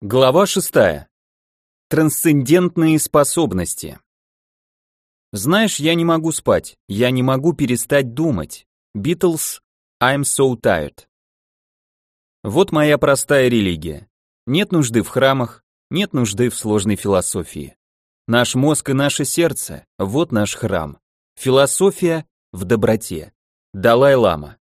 Глава 6. Трансцендентные способности. Знаешь, я не могу спать, я не могу перестать думать. Beatles I'm so tired. Вот моя простая религия. Нет нужды в храмах, нет нужды в сложной философии. Наш мозг и наше сердце – вот наш храм. Философия в доброте. Далай-лама.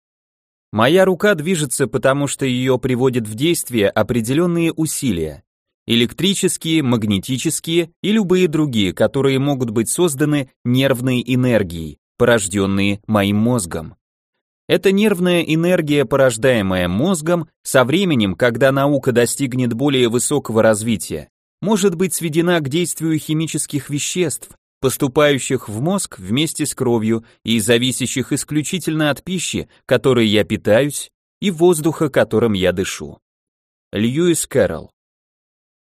Моя рука движется, потому что ее приводят в действие определенные усилия. Электрические, магнетические и любые другие, которые могут быть созданы нервной энергией, порожденные моим мозгом. Эта нервная энергия, порождаемая мозгом, со временем, когда наука достигнет более высокого развития, может быть сведена к действию химических веществ, поступающих в мозг вместе с кровью и зависящих исключительно от пищи, которой я питаюсь, и воздуха, которым я дышу. Льюис Кэрролл.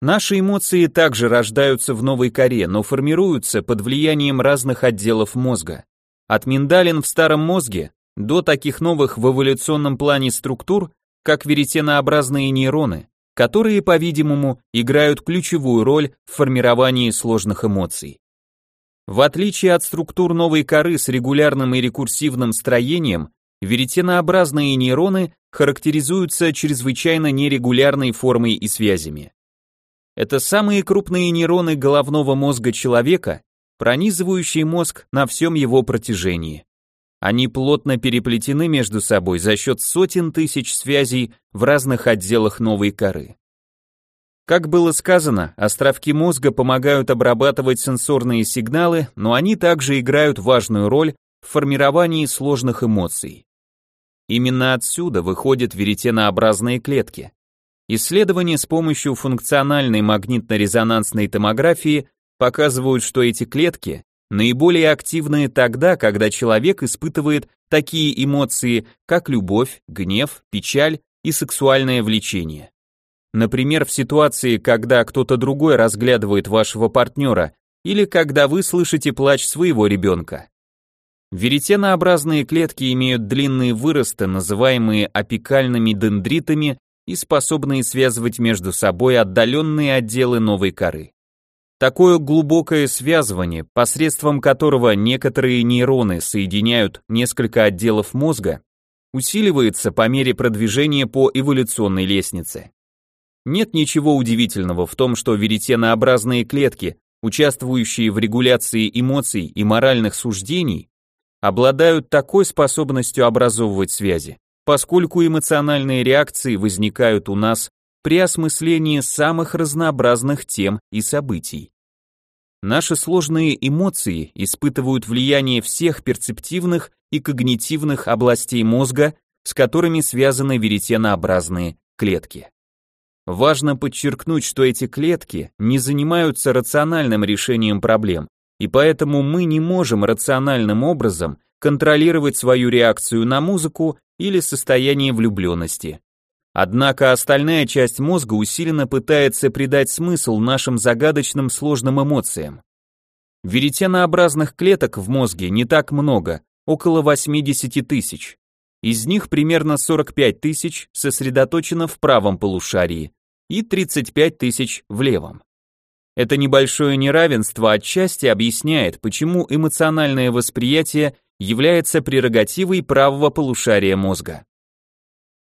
Наши эмоции также рождаются в новой коре, но формируются под влиянием разных отделов мозга. От миндалин в старом мозге до таких новых в эволюционном плане структур, как веретенообразные нейроны, которые, по-видимому, играют ключевую роль в формировании сложных эмоций. В отличие от структур новой коры с регулярным и рекурсивным строением, веретенообразные нейроны характеризуются чрезвычайно нерегулярной формой и связями. Это самые крупные нейроны головного мозга человека, пронизывающие мозг на всем его протяжении. Они плотно переплетены между собой за счет сотен тысяч связей в разных отделах новой коры. Как было сказано, островки мозга помогают обрабатывать сенсорные сигналы, но они также играют важную роль в формировании сложных эмоций. Именно отсюда выходят веретенообразные клетки. Исследования с помощью функциональной магнитно-резонансной томографии показывают, что эти клетки наиболее активны тогда, когда человек испытывает такие эмоции, как любовь, гнев, печаль и сексуальное влечение. Например, в ситуации, когда кто-то другой разглядывает вашего партнера или когда вы слышите плач своего ребенка. Веретенообразные клетки имеют длинные выросты, называемые апикальными дендритами и способные связывать между собой отдаленные отделы новой коры. Такое глубокое связывание, посредством которого некоторые нейроны соединяют несколько отделов мозга, усиливается по мере продвижения по эволюционной лестнице. Нет ничего удивительного в том, что веретенообразные клетки, участвующие в регуляции эмоций и моральных суждений, обладают такой способностью образовывать связи, поскольку эмоциональные реакции возникают у нас при осмыслении самых разнообразных тем и событий. Наши сложные эмоции испытывают влияние всех перцептивных и когнитивных областей мозга, с которыми связаны веретенообразные клетки. Важно подчеркнуть, что эти клетки не занимаются рациональным решением проблем, и поэтому мы не можем рациональным образом контролировать свою реакцию на музыку или состояние влюбленности. Однако остальная часть мозга усиленно пытается придать смысл нашим загадочным сложным эмоциям. Веретенообразных клеток в мозге не так много, около 80 тысяч. Из них примерно 45 тысяч сосредоточено в правом полушарии, и 35 тысяч в левом. Это небольшое неравенство отчасти объясняет, почему эмоциональное восприятие является прерогативой правого полушария мозга.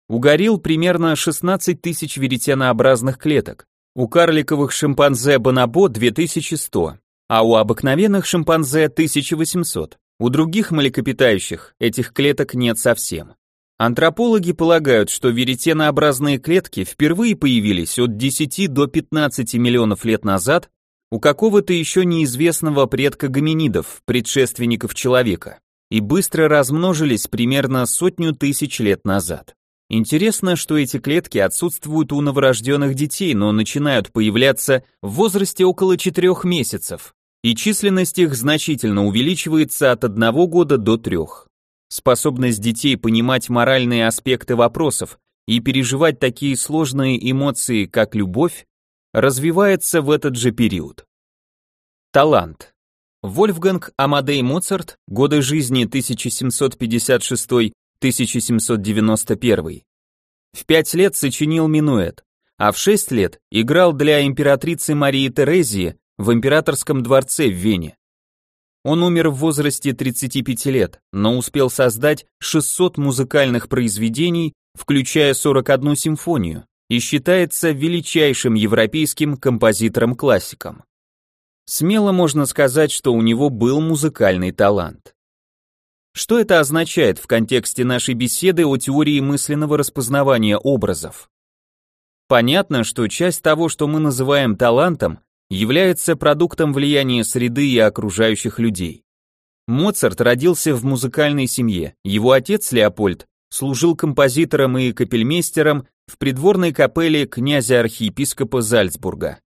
У горилл примерно 16 тысяч веретенообразных клеток, у карликовых шимпанзе бонобо 2100, а у обыкновенных шимпанзе 1800. У других млекопитающих этих клеток нет совсем. Антропологи полагают, что веретенообразные клетки впервые появились от 10 до 15 миллионов лет назад у какого-то еще неизвестного предка гоминидов, предшественников человека, и быстро размножились примерно сотню тысяч лет назад. Интересно, что эти клетки отсутствуют у новорожденных детей, но начинают появляться в возрасте около 4 месяцев, и численность их значительно увеличивается от 1 года до 3. Способность детей понимать моральные аспекты вопросов и переживать такие сложные эмоции, как любовь, развивается в этот же период. Талант. Вольфганг Амадей Моцарт, годы жизни 1756-1791. В пять лет сочинил минуэт, а в 6 лет играл для императрицы Марии Терезии в императорском дворце в Вене. Он умер в возрасте 35 лет, но успел создать 600 музыкальных произведений, включая 41 симфонию, и считается величайшим европейским композитором-классиком. Смело можно сказать, что у него был музыкальный талант. Что это означает в контексте нашей беседы о теории мысленного распознавания образов? Понятно, что часть того, что мы называем талантом, является продуктом влияния среды и окружающих людей. Моцарт родился в музыкальной семье. Его отец Леопольд служил композитором и капельмейстером в придворной капелле князя-архиепископа Зальцбурга.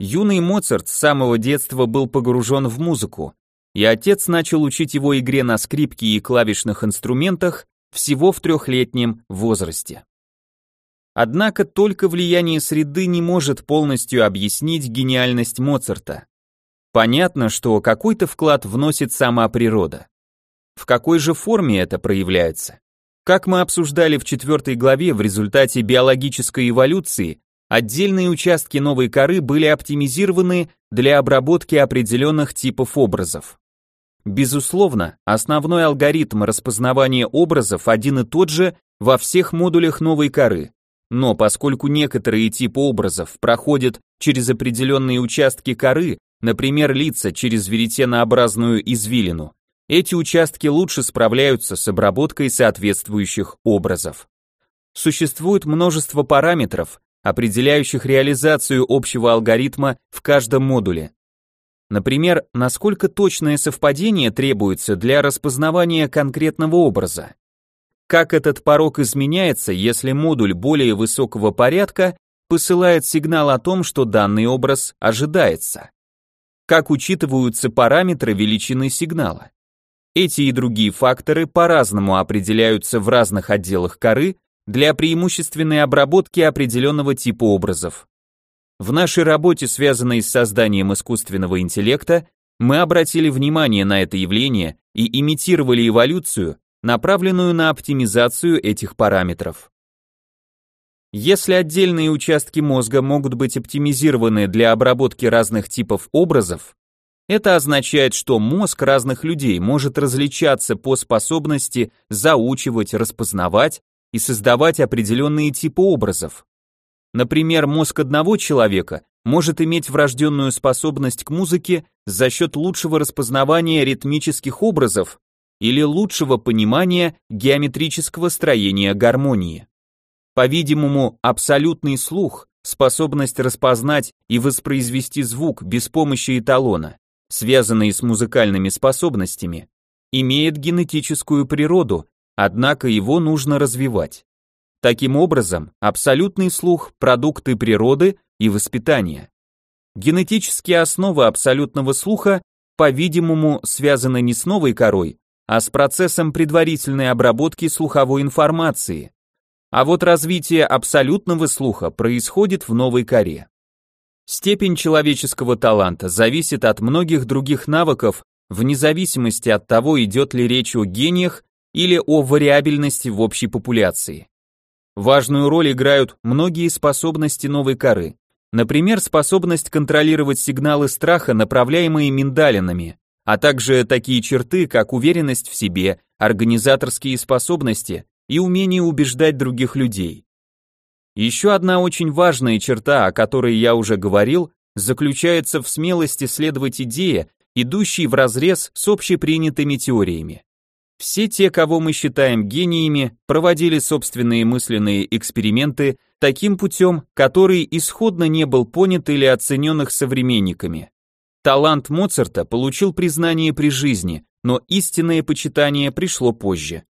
Юный Моцарт с самого детства был погружен в музыку, и отец начал учить его игре на скрипке и клавишных инструментах всего в трехлетнем возрасте. Однако только влияние среды не может полностью объяснить гениальность Моцарта. Понятно, что какой-то вклад вносит сама природа. В какой же форме это проявляется? Как мы обсуждали в четвертой главе, в результате биологической эволюции отдельные участки новой коры были оптимизированы для обработки определенных типов образов. Безусловно, основной алгоритм распознавания образов один и тот же во всех модулях новой коры, но поскольку некоторые типы образов проходят через определенные участки коры, например, лица через веретенообразную извилину, эти участки лучше справляются с обработкой соответствующих образов. Существует множество параметров, определяющих реализацию общего алгоритма в каждом модуле. Например, насколько точное совпадение требуется для распознавания конкретного образа. Как этот порог изменяется, если модуль более высокого порядка посылает сигнал о том, что данный образ ожидается? Как учитываются параметры величины сигнала? Эти и другие факторы по-разному определяются в разных отделах коры для преимущественной обработки определенного типа образов. В нашей работе, связанной с созданием искусственного интеллекта, мы обратили внимание на это явление и имитировали эволюцию, направленную на оптимизацию этих параметров. Если отдельные участки мозга могут быть оптимизированы для обработки разных типов образов, это означает, что мозг разных людей может различаться по способности заучивать, распознавать и создавать определенные типы образов. Например, мозг одного человека может иметь врожденную способность к музыке за счет лучшего распознавания ритмических образов или лучшего понимания геометрического строения гармонии. По-видимому, абсолютный слух, способность распознать и воспроизвести звук без помощи эталона, связанный с музыкальными способностями, имеет генетическую природу, однако его нужно развивать. Таким образом, абсолютный слух – продукты природы и воспитания. Генетические основы абсолютного слуха, по-видимому, связаны не с новой корой, а с процессом предварительной обработки слуховой информации. А вот развитие абсолютного слуха происходит в новой коре. Степень человеческого таланта зависит от многих других навыков, вне зависимости от того, идет ли речь о гениях или о вариабельности в общей популяции. Важную роль играют многие способности новой коры. Например, способность контролировать сигналы страха, направляемые миндалинами, а также такие черты, как уверенность в себе, организаторские способности и умение убеждать других людей. Еще одна очень важная черта, о которой я уже говорил, заключается в смелости следовать идее, идущей вразрез с общепринятыми теориями. Все те, кого мы считаем гениями, проводили собственные мысленные эксперименты таким путем, который исходно не был понят или оценен их современниками. Талант Моцарта получил признание при жизни, но истинное почитание пришло позже.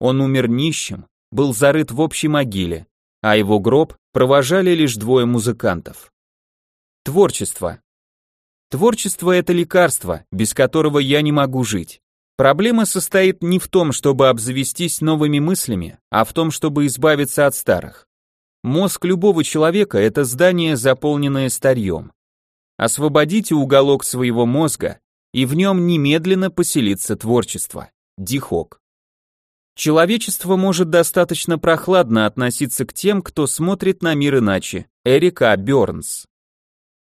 Он умер нищим, был зарыт в общей могиле, а его гроб провожали лишь двое музыкантов. Творчество. Творчество – это лекарство, без которого я не могу жить. Проблема состоит не в том, чтобы обзавестись новыми мыслями, а в том, чтобы избавиться от старых. Мозг любого человека – это здание, заполненное старьем. Освободите уголок своего мозга, и в нем немедленно поселится творчество. Дихок. Человечество может достаточно прохладно относиться к тем, кто смотрит на мир иначе. Эрика Бёрнс.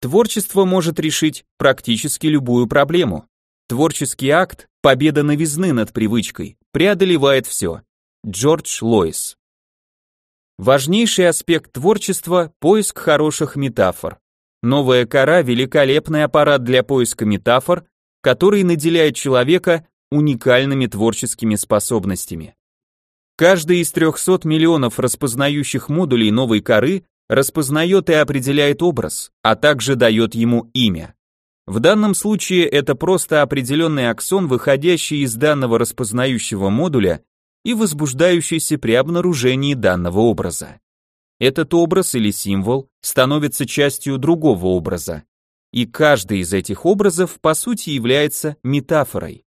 Творчество может решить практически любую проблему. Творческий акт, победа новизны над привычкой, преодолевает все. Джордж Лойс. Важнейший аспект творчества – поиск хороших метафор. Новая кора – великолепный аппарат для поиска метафор, который наделяет человека уникальными творческими способностями. Каждый из 300 миллионов распознающих модулей новой коры распознает и определяет образ, а также дает ему имя. В данном случае это просто определенный аксон, выходящий из данного распознающего модуля и возбуждающийся при обнаружении данного образа. Этот образ или символ становится частью другого образа, и каждый из этих образов по сути является метафорой.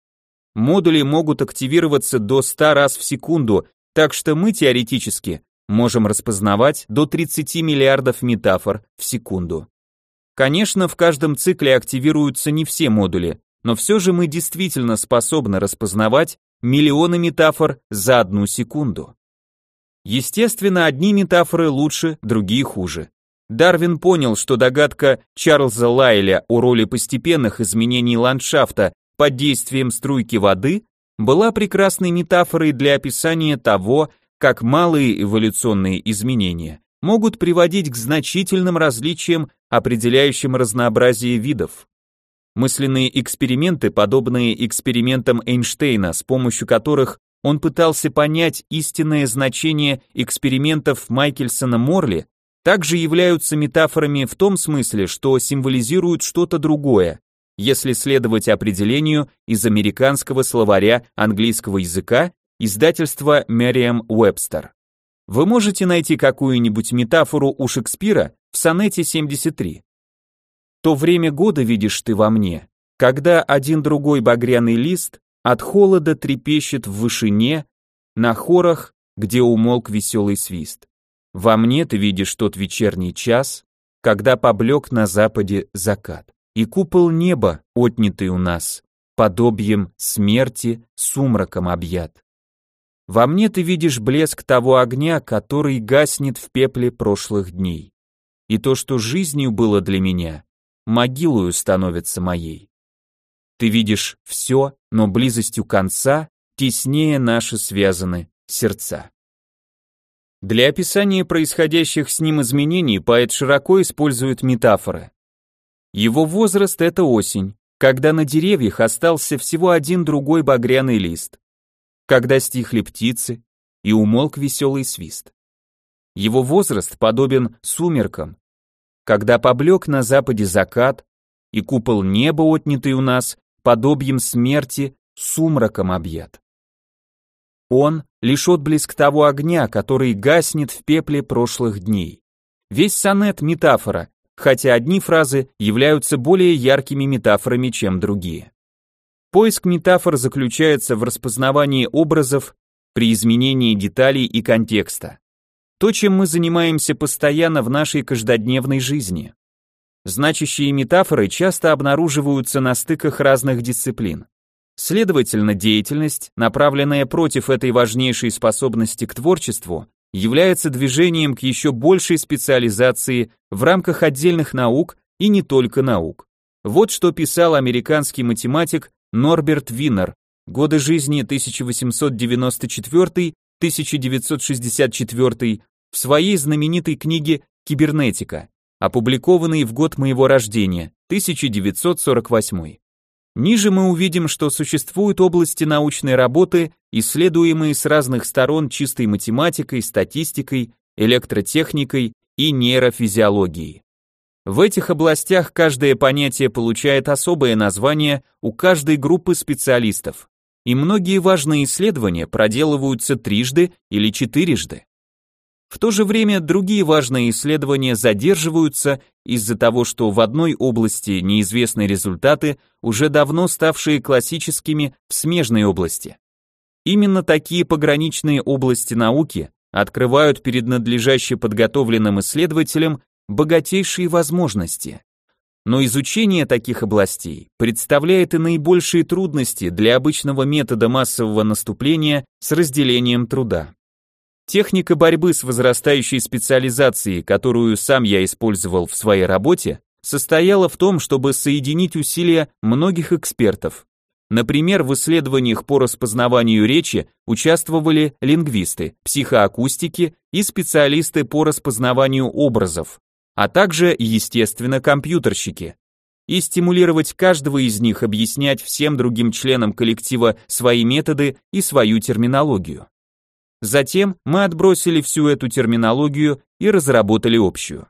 Модули могут активироваться до 100 раз в секунду, так что мы теоретически можем распознавать до 30 миллиардов метафор в секунду. Конечно, в каждом цикле активируются не все модули, но все же мы действительно способны распознавать миллионы метафор за одну секунду. Естественно, одни метафоры лучше, другие хуже. Дарвин понял, что догадка Чарльза Лайля о роли постепенных изменений ландшафта под действием струйки воды была прекрасной метафорой для описания того, как малые эволюционные изменения могут приводить к значительным различиям, определяющим разнообразие видов. Мысленные эксперименты, подобные экспериментам Эйнштейна, с помощью которых он пытался понять истинное значение экспериментов Майкельсона-Морли, также являются метафорами в том смысле, что символизируют что-то другое, если следовать определению из американского словаря английского языка издательства Merriam-Webster. Вы можете найти какую-нибудь метафору у Шекспира в сонете 73. То время года видишь ты во мне, когда один другой багряный лист от холода трепещет в вышине, на хорах, где умолк веселый свист. Во мне ты видишь тот вечерний час, когда поблек на западе закат, и купол неба, отнятый у нас, подобием смерти сумраком объят. Во мне ты видишь блеск того огня, который гаснет в пепле прошлых дней. И то, что жизнью было для меня, могилою становится моей. Ты видишь все, но близостью конца теснее наши связаны сердца. Для описания происходящих с ним изменений поэт широко использует метафоры. Его возраст – это осень, когда на деревьях остался всего один другой багряный лист когда стихли птицы и умолк веселый свист. Его возраст подобен сумеркам, когда поблек на западе закат, и купол неба, отнятый у нас, подобием смерти, сумраком объят. Он — лишь отблеск того огня, который гаснет в пепле прошлых дней. Весь сонет — метафора, хотя одни фразы являются более яркими метафорами, чем другие. Поиск метафор заключается в распознавании образов при изменении деталей и контекста. То, чем мы занимаемся постоянно в нашей каждодневной жизни. Значащие метафоры часто обнаруживаются на стыках разных дисциплин. Следовательно, деятельность, направленная против этой важнейшей способности к творчеству, является движением к еще большей специализации в рамках отдельных наук и не только наук. Вот что писал американский математик Норберт Винер, годы жизни 1894-1964, в своей знаменитой книге «Кибернетика», опубликованной в год моего рождения, 1948. Ниже мы увидим, что существуют области научной работы, исследуемые с разных сторон чистой математикой, статистикой, электротехникой и нейрофизиологией. В этих областях каждое понятие получает особое название у каждой группы специалистов, и многие важные исследования проделываются трижды или четырежды. В то же время другие важные исследования задерживаются из-за того, что в одной области неизвестны результаты, уже давно ставшие классическими в смежной области. Именно такие пограничные области науки открывают перед надлежаще подготовленным исследователем богатейшие возможности. Но изучение таких областей представляет и наибольшие трудности для обычного метода массового наступления с разделением труда. Техника борьбы с возрастающей специализацией, которую сам я использовал в своей работе, состояла в том, чтобы соединить усилия многих экспертов. Например, в исследованиях по распознаванию речи участвовали лингвисты, психоакустики и специалисты по распознаванию образов, а также, естественно, компьютерщики. И стимулировать каждого из них объяснять всем другим членам коллектива свои методы и свою терминологию. Затем мы отбросили всю эту терминологию и разработали общую.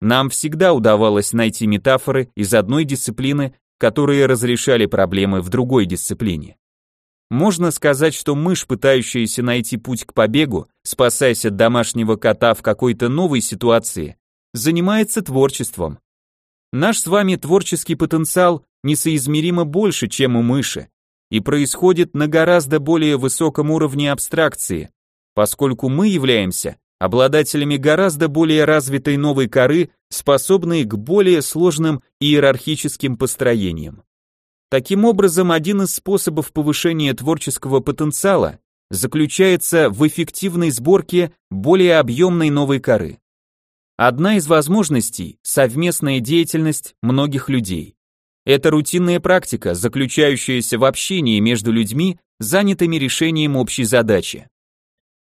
Нам всегда удавалось найти метафоры из одной дисциплины, которые разрешали проблемы в другой дисциплине. Можно сказать, что мышь, пытающаяся найти путь к побегу, спасаясь от домашнего кота в какой-то новой ситуации, занимается творчеством. Наш с вами творческий потенциал несоизмеримо больше, чем у мыши, и происходит на гораздо более высоком уровне абстракции, поскольку мы являемся обладателями гораздо более развитой новой коры, способной к более сложным иерархическим построениям. Таким образом, один из способов повышения творческого потенциала заключается в эффективной сборке более объемной новой коры. Одна из возможностей – совместная деятельность многих людей. Это рутинная практика, заключающаяся в общении между людьми, занятыми решением общей задачи.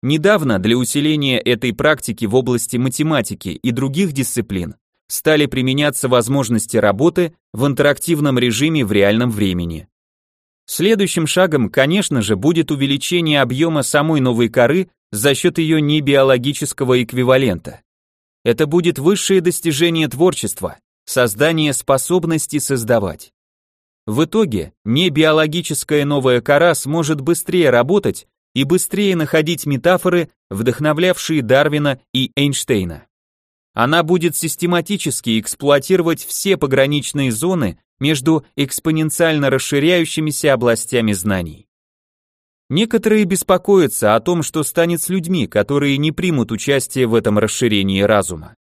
Недавно для усиления этой практики в области математики и других дисциплин стали применяться возможности работы в интерактивном режиме в реальном времени. Следующим шагом, конечно же, будет увеличение объема самой новой коры за счет ее небиологического эквивалента. Это будет высшее достижение творчества, создание способности создавать. В итоге, небиологическая новая кора сможет быстрее работать и быстрее находить метафоры, вдохновлявшие Дарвина и Эйнштейна. Она будет систематически эксплуатировать все пограничные зоны между экспоненциально расширяющимися областями знаний. Некоторые беспокоятся о том, что станет с людьми, которые не примут участие в этом расширении разума.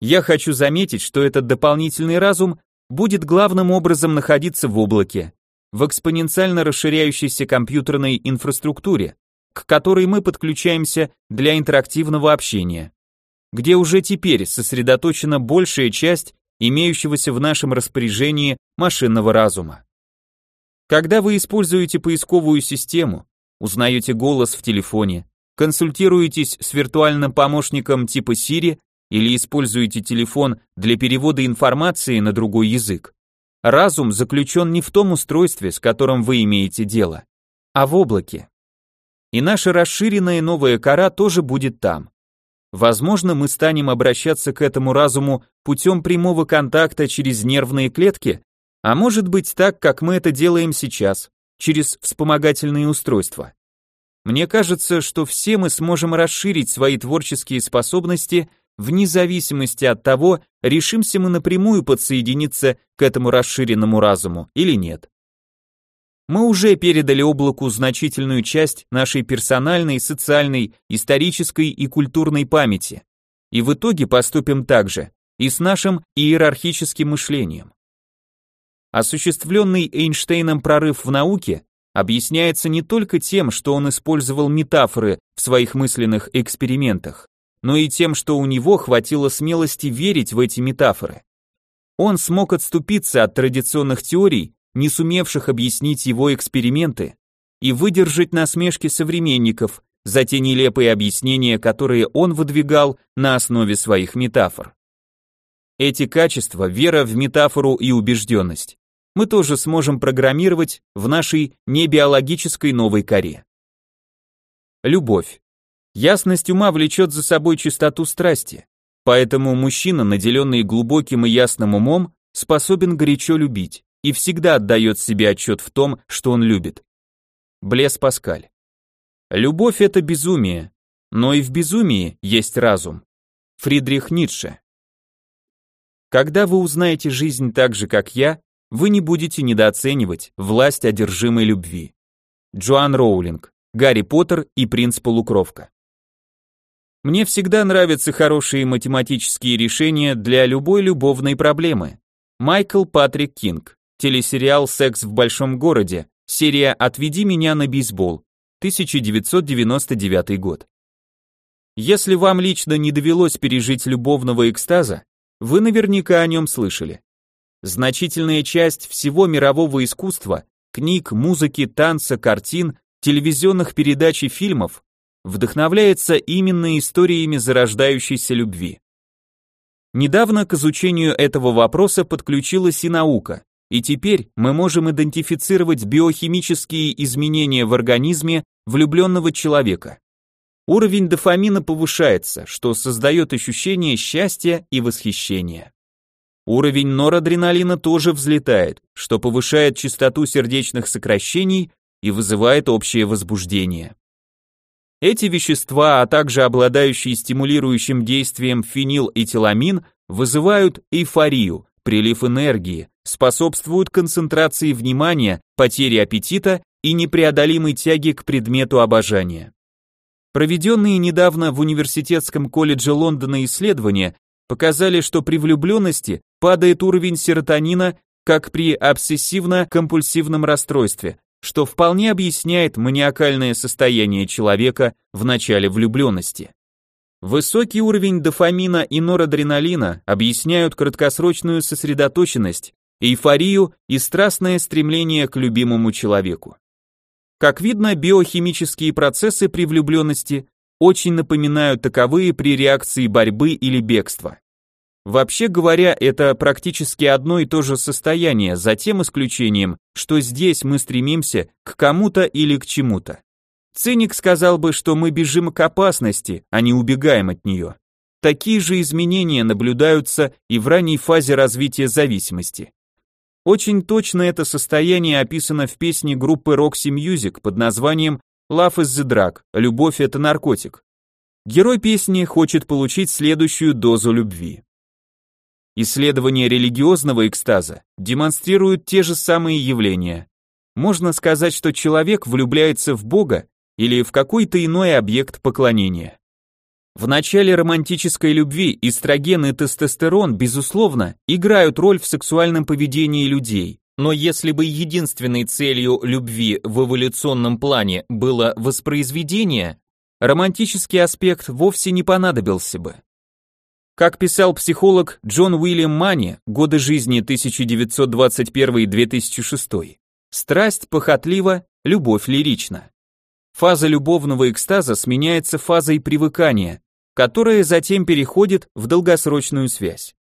Я хочу заметить, что этот дополнительный разум будет главным образом находиться в облаке, в экспоненциально расширяющейся компьютерной инфраструктуре, к которой мы подключаемся для интерактивного общения, где уже теперь сосредоточена большая часть имеющегося в нашем распоряжении машинного разума. Когда вы используете поисковую систему, узнаете голос в телефоне, консультируетесь с виртуальным помощником типа Siri или используете телефон для перевода информации на другой язык, Разум заключен не в том устройстве, с которым вы имеете дело, а в облаке. И наша расширенная новая кора тоже будет там. Возможно, мы станем обращаться к этому разуму путем прямого контакта через нервные клетки, а может быть так, как мы это делаем сейчас, через вспомогательные устройства. Мне кажется, что все мы сможем расширить свои творческие способности вне зависимости от того, решимся мы напрямую подсоединиться к этому расширенному разуму или нет. Мы уже передали облаку значительную часть нашей персональной, социальной, исторической и культурной памяти, и в итоге поступим так же и с нашим иерархическим мышлением. Осуществленный Эйнштейном прорыв в науке объясняется не только тем, что он использовал метафоры в своих мысленных экспериментах, но и тем, что у него хватило смелости верить в эти метафоры. Он смог отступиться от традиционных теорий, не сумевших объяснить его эксперименты, и выдержать насмешки современников за те нелепые объяснения, которые он выдвигал на основе своих метафор. Эти качества, вера в метафору и убежденность, мы тоже сможем программировать в нашей небиологической новой коре. Любовь. Ясность ума влечет за собой чистоту страсти, поэтому мужчина, наделенный глубоким и ясным умом, способен горячо любить и всегда отдает себе отчет в том, что он любит. Блес Паскаль. Любовь – это безумие, но и в безумии есть разум. Фридрих Ницше. Когда вы узнаете жизнь так же, как я, вы не будете недооценивать власть одержимой любви. Джоан Роулинг, Гарри Поттер и принц-полукровка. Мне всегда нравятся хорошие математические решения для любой любовной проблемы. Майкл Патрик Кинг. Телесериал «Секс в большом городе». Серия «Отведи меня на бейсбол». 1999 год. Если вам лично не довелось пережить любовного экстаза, вы наверняка о нем слышали. Значительная часть всего мирового искусства, книг, музыки, танца, картин, телевизионных передач и фильмов вдохновляется именно историями зарождающейся любви. Недавно к изучению этого вопроса подключилась и наука, и теперь мы можем идентифицировать биохимические изменения в организме влюбленного человека. Уровень дофамина повышается, что создает ощущение счастья и восхищения. Уровень норадреналина тоже взлетает, что повышает частоту сердечных сокращений и вызывает общее возбуждение. Эти вещества, а также обладающие стимулирующим действием фенилэтиламин, вызывают эйфорию, прилив энергии, способствуют концентрации внимания, потере аппетита и непреодолимой тяге к предмету обожания. Проведенные недавно в Университетском колледже Лондона исследования показали, что при влюбленности падает уровень серотонина, как при обсессивно-компульсивном расстройстве, что вполне объясняет маниакальное состояние человека в начале влюбленности. Высокий уровень дофамина и норадреналина объясняют краткосрочную сосредоточенность, эйфорию и страстное стремление к любимому человеку. Как видно, биохимические процессы при влюбленности очень напоминают таковые при реакции борьбы или бегства. Вообще говоря, это практически одно и то же состояние, за тем исключением, что здесь мы стремимся к кому-то или к чему-то. Циник сказал бы, что мы бежим к опасности, а не убегаем от нее. Такие же изменения наблюдаются и в ранней фазе развития зависимости. Очень точно это состояние описано в песне группы Roxy Music под названием Love is the drug, любовь это наркотик. Герой песни хочет получить следующую дозу любви. Исследования религиозного экстаза демонстрируют те же самые явления. Можно сказать, что человек влюбляется в Бога или в какой-то иной объект поклонения. В начале романтической любви эстроген и тестостерон, безусловно, играют роль в сексуальном поведении людей. Но если бы единственной целью любви в эволюционном плане было воспроизведение, романтический аспект вовсе не понадобился бы. Как писал психолог Джон Уильям Мани, годы жизни 1921-2006, страсть похотлива, любовь лирична. Фаза любовного экстаза сменяется фазой привыкания, которая затем переходит в долгосрочную связь.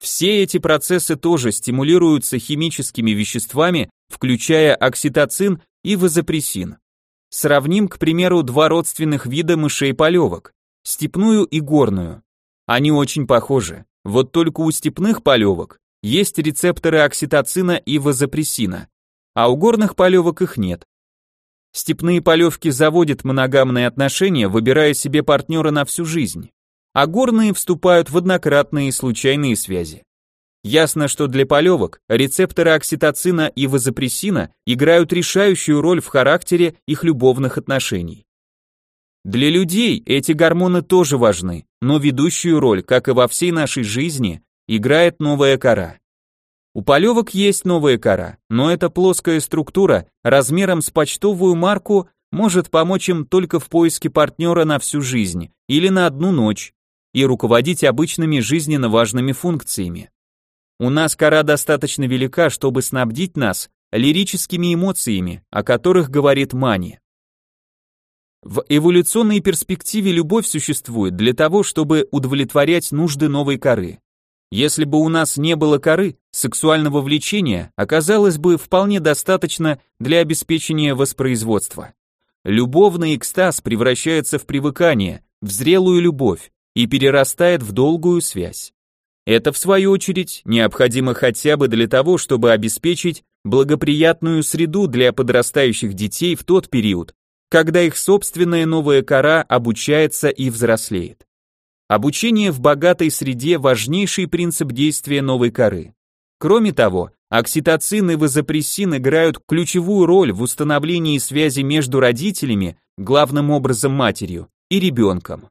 Все эти процессы тоже стимулируются химическими веществами, включая окситоцин и вазопрессин. Сравним, к примеру, два родственных вида мышей-полевок – степную и горную. Они очень похожи. Вот только у степных полевок есть рецепторы окситоцина и вазопрессина, а у горных полевок их нет. Степные полевки заводят моногамные отношения, выбирая себе партнера на всю жизнь, а горные вступают в однократные случайные связи. Ясно, что для полевок рецепторы окситоцина и вазопрессина играют решающую роль в характере их любовных отношений. Для людей эти гормоны тоже важны, но ведущую роль, как и во всей нашей жизни, играет новая кора. У полевок есть новая кора, но эта плоская структура размером с почтовую марку может помочь им только в поиске партнера на всю жизнь или на одну ночь и руководить обычными жизненно важными функциями. У нас кора достаточно велика, чтобы снабдить нас лирическими эмоциями, о которых говорит Мани. В эволюционной перспективе любовь существует для того, чтобы удовлетворять нужды новой коры. Если бы у нас не было коры, сексуального влечения оказалось бы вполне достаточно для обеспечения воспроизводства. Любовный экстаз превращается в привыкание, в зрелую любовь и перерастает в долгую связь. Это, в свою очередь, необходимо хотя бы для того, чтобы обеспечить благоприятную среду для подрастающих детей в тот период, когда их собственная новая кора обучается и взрослеет. Обучение в богатой среде – важнейший принцип действия новой коры. Кроме того, окситоцин и вазопрессин играют ключевую роль в установлении связи между родителями, главным образом матерью, и ребенком.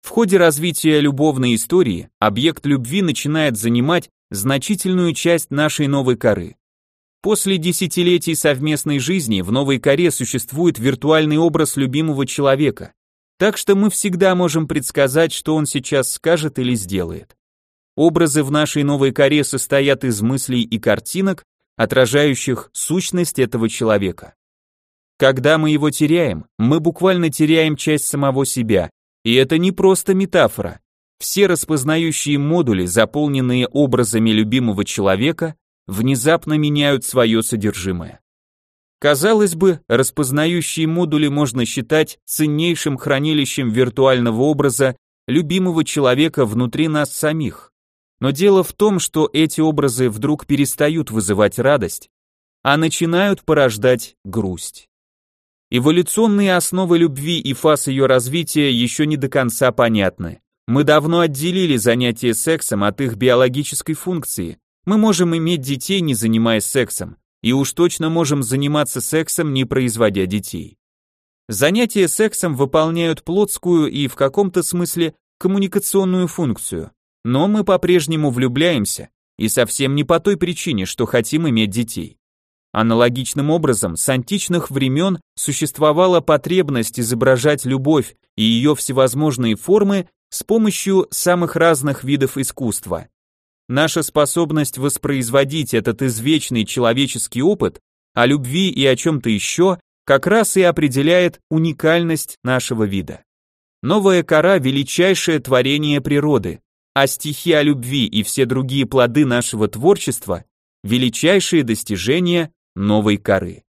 В ходе развития любовной истории объект любви начинает занимать значительную часть нашей новой коры. После десятилетий совместной жизни в новой коре существует виртуальный образ любимого человека, так что мы всегда можем предсказать, что он сейчас скажет или сделает. Образы в нашей новой коре состоят из мыслей и картинок, отражающих сущность этого человека. Когда мы его теряем, мы буквально теряем часть самого себя, и это не просто метафора. Все распознающие модули, заполненные образами любимого человека, внезапно меняют свое содержимое. Казалось бы, распознающие модули можно считать ценнейшим хранилищем виртуального образа любимого человека внутри нас самих. Но дело в том, что эти образы вдруг перестают вызывать радость, а начинают порождать грусть. Эволюционные основы любви и фаз ее развития еще не до конца понятны. Мы давно отделили занятия сексом от их биологической функции. Мы можем иметь детей, не занимаясь сексом, и уж точно можем заниматься сексом, не производя детей. Занятия сексом выполняют плотскую и в каком-то смысле коммуникационную функцию, но мы по-прежнему влюбляемся, и совсем не по той причине, что хотим иметь детей. Аналогичным образом с античных времен существовала потребность изображать любовь и ее всевозможные формы с помощью самых разных видов искусства. Наша способность воспроизводить этот извечный человеческий опыт о любви и о чем-то еще как раз и определяет уникальность нашего вида. Новая кора – величайшее творение природы, а стихи о любви и все другие плоды нашего творчества – величайшие достижения новой коры.